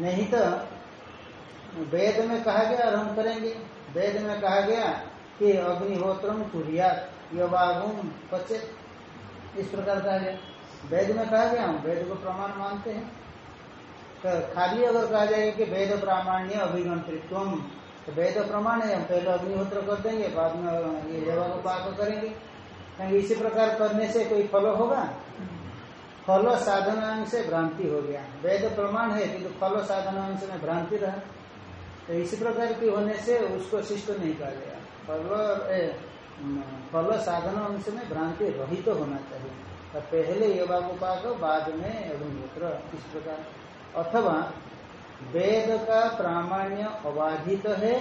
Speaker 2: नहीं तो वेद में कहा गया और हम करेंगे। वेद में कहा गया कि अग्निहोत्रम कुरिया योगागुम पचे इस प्रकार कहा गया वेद में कहा गया, हम वेद को प्रमाण मानते हैं। तो खाली अगर कहा जाएगा कि वेद प्रामाण्य अभिगंत्रित्व तो वेद प्रमाण है, हम पहले अग्निहोत्र कर देंगे, बाद में ये योगा को पाक करेंगे। क्योंकि इसी प्रकार करने से कोई फल होगा? फल साधनांश से भ्रांति हो गया। वेद प्रमाण है, किंतु फल साधनांश में भ्रांति रहा। तो इसी प्रकार की होने से उसको शिष्ट नहीं कहा गया। फल फल साधन अंश में भ्रांति रहित तो होना चाहिए। तो पहले योगागोपाक बाद में अग्निहोत्र, इस प्रकार। अथवा वेद का प्रामाण्य अबाधित है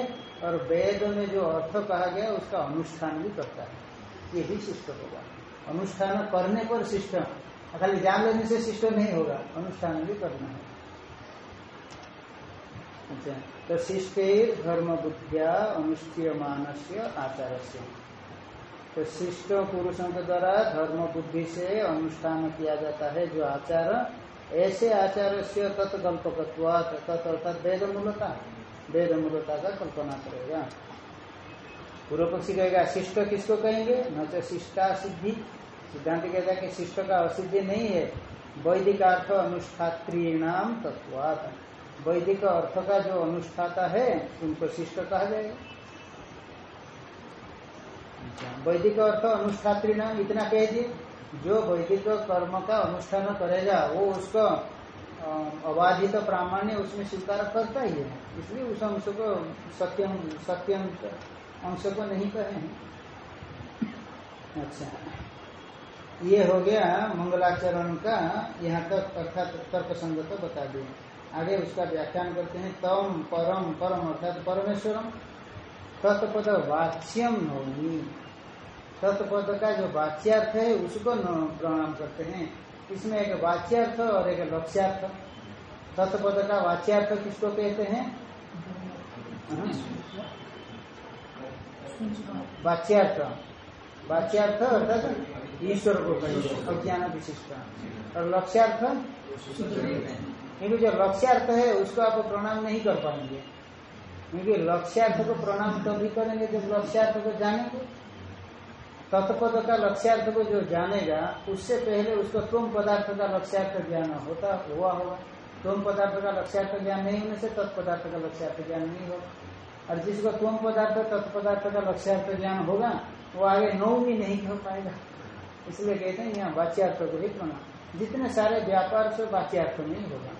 Speaker 2: और वेद में जो अर्थ कहा गया उसका अनुष्ठान भी करता है। ये भी शिष्ट होगा। अनुष्ठान करने पर शिष्ट खाली जान लेने से शिष्ट नहीं होगा, अनुष्ठान भी करना है। अच्छा तो शिष्ट धर्म बुद्धिया अनुष्ठीय मानस्य आचार से तो शिष्ट पुरुषों के द्वारा धर्म बुद्धि से अनुष्ठान किया जाता है, जो आचार ऐसे आचार से तत्कल्पकत्वात तत् अर्थात वेद मूलता वेद मूलता का कल्पना करेगा। पूर्व पक्षी कहेगा शिष्ट किसको कहेंगे? न तो शिष्टा सिद्धि सिद्धांत कहता है कि शिष्ट का असिद्धि नहीं है। वैदिक अर्थ अनुष्ठात्री नाम तत्वात वैदिक अर्थ का जो अनुष्ठाता है उनको शिष्ट कहा जाएगा। अच्छा, वैदिक अर्थ अनुष्ठात्री नाम इतना कह दिए। जो वैदिक कर्म का अनुष्ठान करेगा, वो उसको अबाधित तो प्रामाण्य उसमें स्वीकार करता ही है। इसलिए उस अंश को सत्यम सत्यम अंश को नहीं कहे अच्छा। ये हो गया मंगलाचरण का, यहाँ तक अर्थात तर्क संगत बता दिए आगे उसका व्याख्यान करते हैं, तम परम परम अर्थात परमेश्वरम, तत्पद वाच्यम नौमी। तत्पद का जो वाच्यार्थ है उसको प्रणाम करते हैं। इसमें एक वाच्यार्थ और एक लक्ष्यार्थ। तत्पद का वाच्यार्थ किसको कहते हैं? वाच्यार्थ। वाच्यार्थ अर्थात ईश्वर को कहेंगे अज्ञान विशिष्ट। और लक्ष्यार्थ? क्योंकि जो लक्ष्यार्थ है उसको आप प्रणाम नहीं कर पाएँगे। क्योंकि लक्ष्यार्थ को प्रणाम तभी करेंगे जब लक्ष्यार्थ को जानेंगे। तत्पद का लक्ष्यार्थ को जो जानेगा, उससे पहले उसको तुम पदार्थ का लक्ष्यार्थ ज्ञान होता, हुआ होगा। तुम पदार्थ का लक्ष्यार्थ ज्ञान नहीं होने से तत्पदार्थ का लक्ष्यार्थ ज्ञान नहीं होगा। और जिसको तुम पदार्थ, तत्पदार्थ का लक्ष्यार्थ ज्ञान होगा, वो आगे नौ भी नहीं हो पाएगा। इसलिए कहते हैं, यहाँ वाच्यार्थ को ही प्रणाम। जितने सारे व्यापार से वाच्यार्थ नहीं होगा।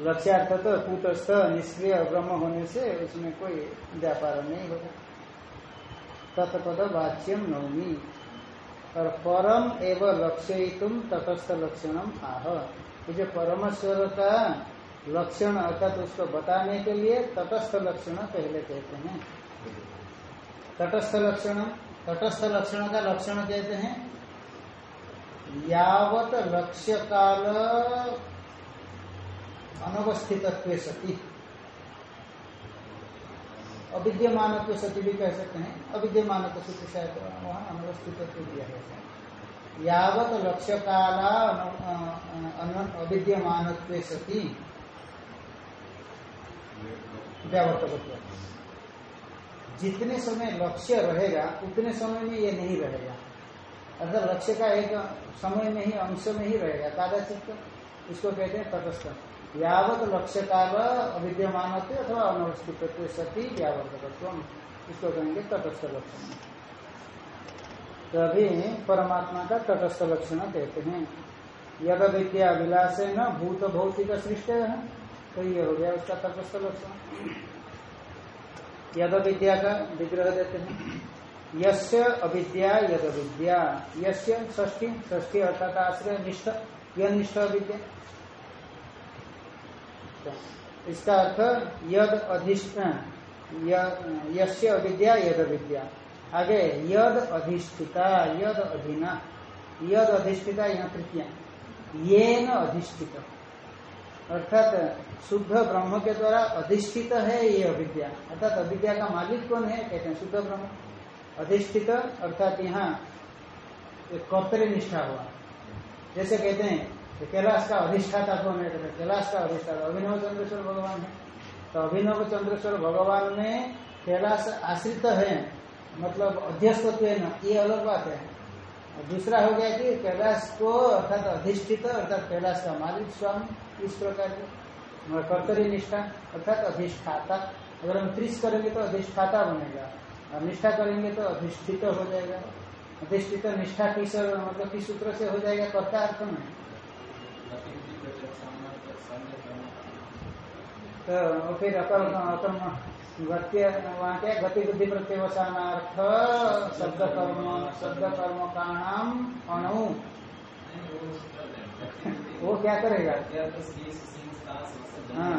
Speaker 2: लक्ष्यार्थ तो कूटस्थ निष्क्रिय, ब्रह्म होने से उसमें कोई व्यापार नहीं होगा। तत्पद वाच्यम नवमी और परम एवं लक्ष्य तुम तटस्थ लक्षणम आह। ये जो परमेश्वर का लक्षण अर्थात उसको बताने के लिए तटस्थ लक्षण पहले कहते हैं। तटस्थ लक्षण तटस्थ लक्षण का लक्षण कहते हैं? यावत लक्ष्य काल अनवस्थित सती। अविद्यमान सती भी कह सकते हैं। अविद्यमान सती शायद वहाँ दिया है। यावत लक्ष्य काला अविद्यमान सती। जितने समय लक्ष्य रहेगा, उतने समय में ये नहीं रहेगा। अर्थात लक्ष्य का एक समय में ही, अंश में ही रहेगा। कादा चित्त इसको कहते हैं तटस्थ। यावत लक्ष्य काल अविद्यमान अथवा अनवस्थित सती व्यावर्तकत्व इसको कहेंगे तटस्थ लक्षण। तभी परमात्मा का तटस्थ लक्षण कहते हैं। यद विद्या विलास न भूत भौतिक सृष्ट है तो ये हो गया उसका तटस्थ लक्षण। यद विद्या का विग्रह देते हैं। यस्य अविद्या यद विद्या यस्य ष्ठी ष्ठी अर्थात आश्रय, निष्ठ। यह निष्ठ अविद्या। इसका अर्थ यद अधिष्ठ यस्य अविद्या, यद विद्या आगे, यद अधिष्ठिता, यद अधीना। यद अधिष्ठिता यहाँ तृतीया ये न अधिष्ठित। अर्थात शुद्ध ब्रह्म के द्वारा अधिष्ठित है ये अविद्या। अर्थात अविद्या का मालिक कौन है? कहते हैं शुद्ध ब्रह्म। अधिष्ठित, अर्थात यहाँ कर्तरी निष्ठा हुआ। जैसे कहते हैं कैलाश का अधिष्ठाता कौन है? कैलाश का अधिष्ठाता। अभिनव चंद्रेश्वर भगवान है। तो अभिनव चंद्रेश्वर भगवान में कैलाश आश्रित है मतलब अध्यस्त ये अलग बात है। दूसरा हो गया कि कैलाश को अर्थात अधिष्ठित, अर्थात कैलाश का मालिक स्वामी, इस प्रकार के। कर्तरी निष्ठा, अर्थात अधिष्ठाता। अगर हम त्रिश करेंगे तो अधिष्ठाता बनेगा। और निष्ठा करेंगे तो अधिष्ठित हो जाएगा। अधिष्ठित निष्ठा किस मतलब किस सूत्र से हो जाएगा? कर्ता अर्थ में। तो फिर अकर्म गत्य वहाँ क्या गति बुद्धि प्रत्यवसानार्थ शब्द कर्म शब्द कर्म का नाम अणु। वो क्या करेगा? हाँ।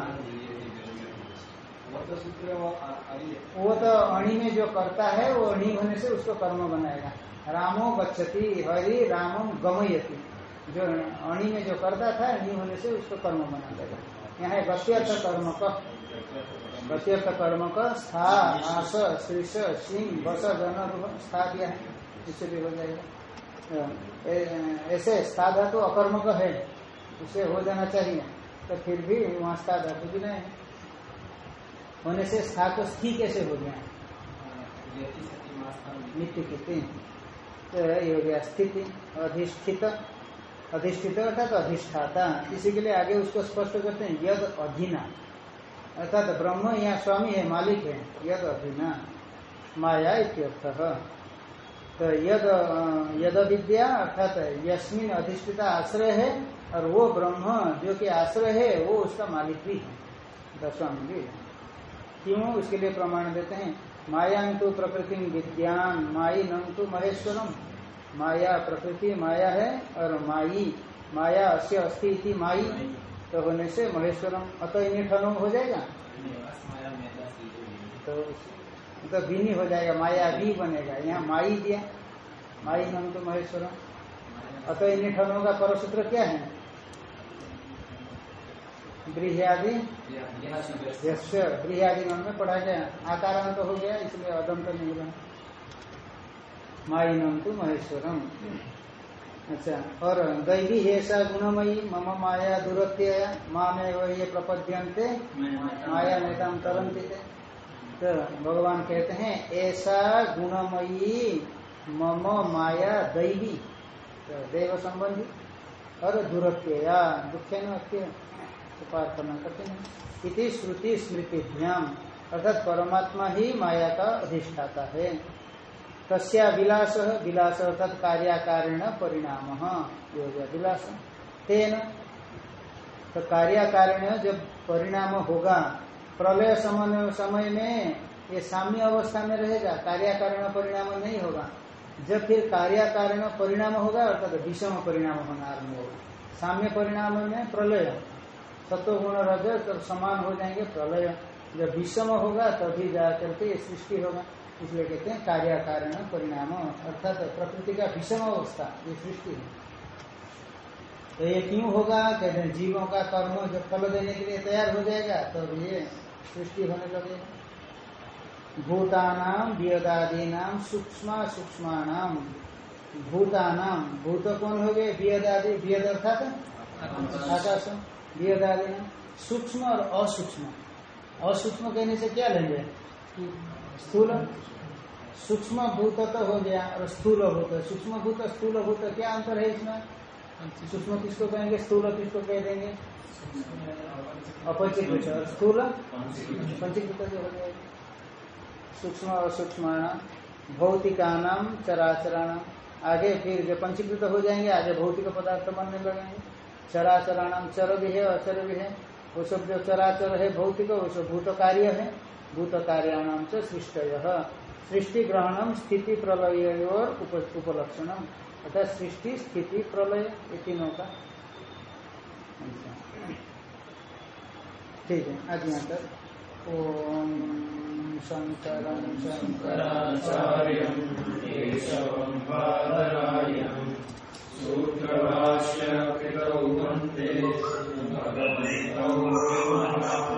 Speaker 2: वो तो अणि में जो करता है, वो अणि होने से उसको कर्म बनाएगा। रामो गच्छति हरि रामम गमयति। जो अणि में जो करता था, अणि होने से उसको कर्म बना देगा। यहाँ गत्यर्थ कर्म का। गत्यर्थ कर्म का, स्था, आस, शीर्ष, सिंह, बस, जन स्था दिया है। इससे भी हो जाएगा। ऐसे स्था धातु अकर्म का है, उसे हो जाना चाहिए। तो फिर भी वहाँ स्था धातु भी नहीं होने से स्था को स्थि कैसे हो गया? नित्य की तो ये हो गया स्थिति, अधिष्ठित। अधिष्ठित अर्थात अधिष्ठाता। इसी के लिए आगे उसको स्पष्ट करते हैं, यद अधीना। अर्थात ब्रह्म यहाँ स्वामी है, मालिक है, यद अभिना माया इत्यर्थ। तो यद यद विद्या अर्थात यस्मिन अधिष्ठित आश्रय है, और वो ब्रह्म जो कि आश्रय है, वो उसका मालिक भी है। स्वामी भी क्यों? उसके लिए प्रमाण देते हैं। माया मायांतु प्रकृति विद्यान माई नम तो महेश्वरम। माया प्रकृति माया है और माई माया अस्य अस्थि माई। तो होने से महेश्वरम अतः इन्हें हो जाएगा? तो तो बिनी हो जाएगा माया भी बनेगा। यहाँ माई दिया। माई नाम तो महेश्वरम। अतः इन्हें का परसूत्र क्या है? गृहयादि यस्य गृहयादि में पढ़ा गया। आकार तो हो गया इसलिए अदंत नहीं बना माइनम तो महेश्वरम। अच्छा और दैवी ऐसा गुणमयी मम माया दूरत्य माँ में वो ये प्रपद्यंते माया नेताम तरंती तो। भगवान कहते हैं ऐसा गुणमयी मम माया दैवी तो देव संबंधी और दूरत्य या दुखे नत्य पाठ करना कठिन है। इति श्रुति स्मृति ध्यान अर्थात परमात्मा ही माया का अधिष्ठाता है। तस्या विलास विलास अर्थात कार्याकारिण परिणाम। ये हो गया विलास। तेन तो कार्याकारिण जब परिणाम होगा, प्रलय समय समय में ये साम्य अवस्था में रहेगा, कार्याकारिण परिणाम नहीं होगा। जब फिर कार्याकारिण परिणाम होगा, अर्थात तो विषम परिणाम होना आरंभ होगा। साम्य परिणाम में प्रलय। सत्वगुण रज तब समान हो जाएँगे प्रलय। जब विषम होगा, तभी जाकर के सृष्टि होगा। इसलिए कहते हैं कार्याकारण परिणाम, अर्थात प्रकृति का विषम अवस्था, ये सृष्टि है। तो ये क्यों होगा? कहते हैं जीवों का कर्म जब फल देने के लिए तैयार हो जाएगा, तब तो ये सृष्टि होने लगेगा भूतानाम वियदादी नाम सूक्ष्म सूक्ष्मानाम भूतानाम भूत कौन हो गए? वियदादि, वियद अर्थात आकाश वियदादि नाम सूक्ष्म और असूक्ष्म। असूक्ष्म कहने से क्या लेंगे स्थूल। सूक्ष्म भूत तो हो गया और स्थूल भूत। सूक्ष्म भूत, स्थूल भूत, क्या अंतर है इसमें? सूक्ष्म किसको कहेंगे? स्थूल किसको कह देंगे? अपचित और स्थूल? पंचीकृत जो हो जाएगा सूक्ष्म और सूक्ष्म भौतिका नाम चराचराणाम आगे फिर जो पंचीकृत हो जाएँगे, आगे भौतिक पदार्थ बनने लगेंगे। चराचराणाम चर भी है अचर भी है वो सब जो चराचर है, भौतिक, वो सब भूत कार्य है। भूत कार्याणाम से सृष्ट सृष्टि ग्रहणम स्थिति प्रलय और उपलक्षणम। अर्थात सृष्टि, स्थिति, प्रलय ये तीनों का ठीक है, आज यहाँ तक। ओम शंकर
Speaker 1: शंकराचार्यं सूत्रभाष्य भगवन्तौ